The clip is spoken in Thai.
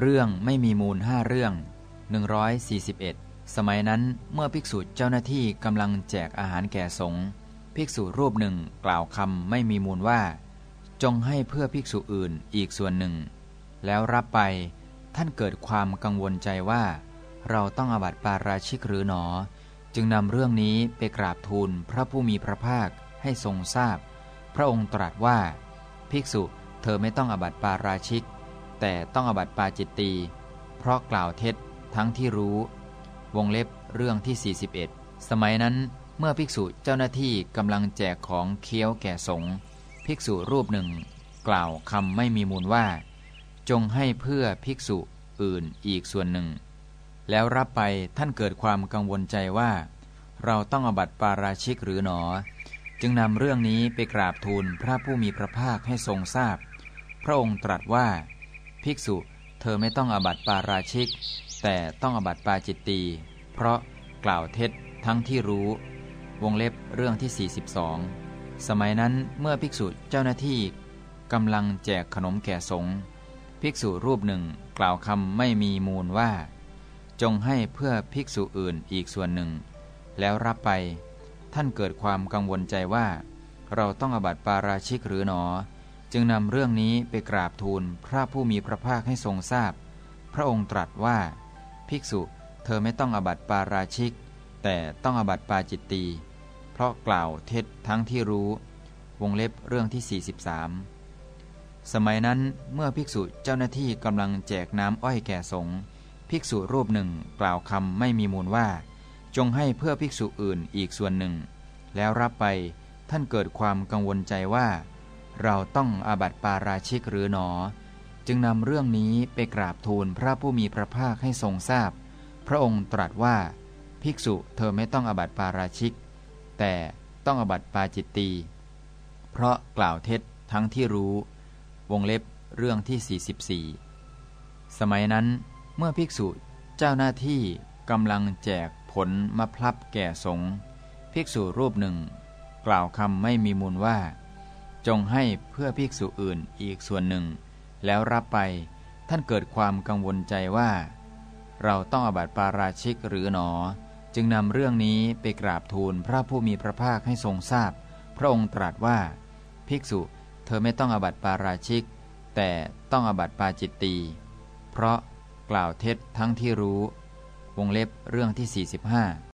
เรื่องไม่มีมูลห้าเรื่อง 141 สมัยนั้นเมื่อภิกษุเจ้าหน้าที่กำลังแจกอาหารแก่สงฆ์ภิกษุรูปหนึ่งกล่าวคำไม่มีมูลว่า จงให้เพื่อภิกษุอื่นอีกส่วนหนึ่ง แล้วรับไปท่านเกิดความกังวลใจว่า เราต้องอบัติปาราชิกหรือหนอ จึงนำเรื่องนี้ไปกราบทูลพระผู้มีพระภาคให้ทรงทราบพพระองค์ตรัสว่า ภิกษุเธอไม่ต้องอบัติปาราชิก แต่ต้องอบัติปาจิตตีเพราะกล่าวเท็จทั้งที่รู้ วงเล็บเรื่องที่ 41 สมัยนั้นเมื่อภิกษุเจ้าหน้าที่กำลังแจกของเคี้ยวแก่สงฆ์ภิกษุรูปหนึ่ง กล่าวคำไม่มีมูลว่า จงให้เพื่อภิกษุอื่นอีกส่วนหนึ่ง แล้วรับไปท่านเกิดความกังวลใจว่า เราต้องอบัติปาราชิกหรือหนอ จึงนำเรื่องนี้ไปกราบทูลพระผู้มีพระภาคให้ทรงทราบพพระองค์ตรัสว่า ภิกษุเธอไม่ต้องอบัติปาราชิก แต่ต้องอบัติปาจิตตีเพราะกล่าวเท็จทั้งที่รู้ วงเล็บเรื่องที่ 42 สมัยนั้นเมื่อภิกษุเจ้าหน้าที่กำลังแจกขนมแก่สงฆ์ภิกษุรูปหนึ่งกล่าวคำไม่มีมูลว่า จงให้เพื่อภิกษุอื่นอีกส่วนหนึ่ง แล้วรับไป ท่านเกิดความกังวลใจว่า เราต้องอบัติปาราชิกหรือหนอ จึงนำเรื่องนี้ไปกราบทูลพระผู้มีพระภาคให้ทรงทราบพพระองค์ตรัสว่า ภิกษุเธอไม่ต้องอบัติปาราชิก แต่ต้องอบัติปาจิตตีเพราะกล่าวเท็จทั้งที่รู้ วงเล็บเรื่องที่ 43 สมัยนั้นเมื่อภิกษุเจ้าหน้าที่กำลังแจกน้ำอ้อยแก่สงฆ์ภิกษุรูปหนึ่งกล่าวคำไม่มีมูลว่า จงให้เพื่อภิกษุอื่นอีกส่วนหนึ่ง แล้วรับไปท่านเกิดความกังวลใจว่า เราต้องอาบัติปาราชิกหรือหนอ จึงนำเรื่องนี้ไปกราบทูลพระผู้มีพระภาคให้ทรงทราบพพระองค์ตรัสว่า ภิกษุเธอไม่ต้องอาบัติปาราชิก แต่ต้องอาบัติปาจิตตี เพราะกล่าวเท็จทั้งที่รู้ วงเล็บเรื่องที่ 44 สมัยนั้นเมื่อภิกษุเจ้าหน้าที่กำลังแจกผลมะพลับแก่สงฆ์ภิกษุรูปหนึ่ง กล่าวคำไม่มีมูลว่า จงให้เพื่อภิกษุอื่นอีกส่วนหนึ่ง แล้วรับไปท่านเกิดความกังวลใจว่า เราต้องอบัติปาราชิกหรือหนอ จึงนำเรื่องนี้ไปกราบทูลพระผู้มีพระภาคให้ทรงทราบพพระองค์ตรัสว่า ภิกษุเธอไม่ต้องอบัติปาราชิก แต่ต้องอบัติปาจิตตีเพราะกล่าวเท็จทั้งที่รู้ วงเล็บเรื่องที่ 45